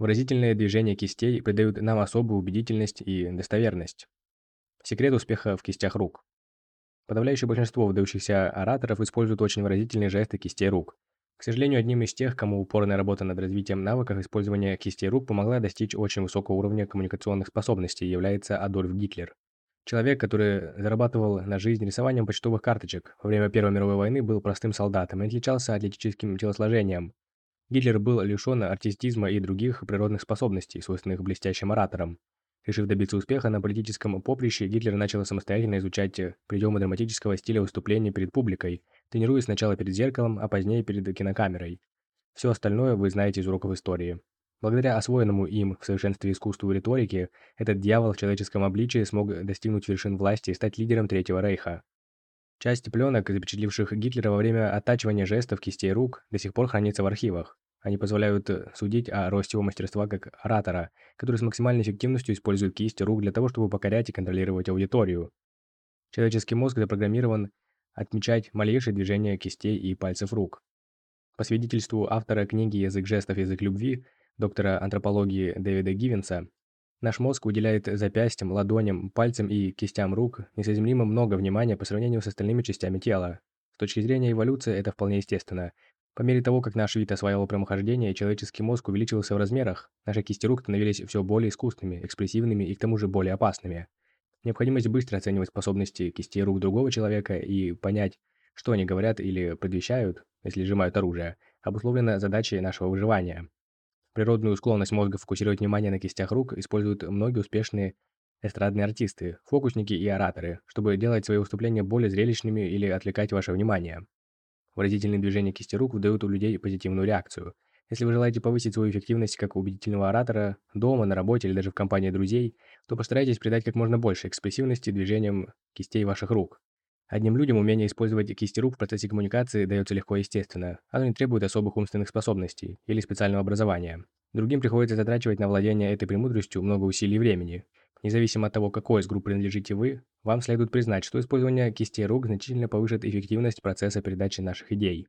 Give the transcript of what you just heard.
Выразительные движения кистей придают нам особую убедительность и достоверность. Секрет успеха в кистях рук. Подавляющее большинство выдающихся ораторов используют очень выразительные жесты кистей рук. К сожалению, одним из тех, кому упорная работа над развитием навыков использования кистей рук помогла достичь очень высокого уровня коммуникационных способностей, является Адольф Гитлер. Человек, который зарабатывал на жизнь рисованием почтовых карточек, во время Первой мировой войны был простым солдатом и отличался атлетическим телосложением. Гитлер был лишен артистизма и других природных способностей, свойственных блестящим ораторам. Решив добиться успеха на политическом поприще, Гитлер начал самостоятельно изучать приемы драматического стиля выступления перед публикой, тренируясь сначала перед зеркалом, а позднее перед кинокамерой. Все остальное вы знаете из уроков истории. Благодаря освоенному им в совершенстве искусству риторики, этот дьявол в человеческом обличии смог достигнуть вершин власти и стать лидером Третьего Рейха. Часть пленок, запечатливших Гитлера во время оттачивания жестов кистей рук, до сих пор хранится в архивах. Они позволяют э, судить о росте его мастерства как оратора, который с максимальной эффективностью использует кисти рук для того, чтобы покорять и контролировать аудиторию. Человеческий мозг запрограммирован отмечать малейшие движения кистей и пальцев рук. По свидетельству автора книги «Язык жестов. Язык любви» доктора антропологии Дэвида Гивенса, наш мозг уделяет запястьям, ладоням, пальцам и кистям рук несоизмеримо много внимания по сравнению с остальными частями тела. С точки зрения эволюции это вполне естественно. По мере того, как наш вид осваивал прямохождение, человеческий мозг увеличивался в размерах, наши кисти рук становились все более искусственными, экспрессивными и к тому же более опасными. Необходимость быстро оценивать способности кистей рук другого человека и понять, что они говорят или предвещают, если сжимают оружие, обусловлена задачей нашего выживания. Природную склонность мозга фокусировать внимание на кистях рук используют многие успешные эстрадные артисты, фокусники и ораторы, чтобы делать свои выступления более зрелищными или отвлекать ваше внимание. Выразительные движения кисти рук выдают у людей позитивную реакцию. Если вы желаете повысить свою эффективность как убедительного оратора, дома, на работе или даже в компании друзей, то постарайтесь придать как можно больше экспрессивности движениям кистей ваших рук. Одним людям умение использовать кисти рук в процессе коммуникации дается легко и естественно. Оно не требует особых умственных способностей или специального образования. Другим приходится затрачивать на владение этой премудростью много усилий и времени. Независимо от того, какой из групп принадлежите вы, вам следует признать, что использование кистей рук значительно повышит эффективность процесса передачи наших идей.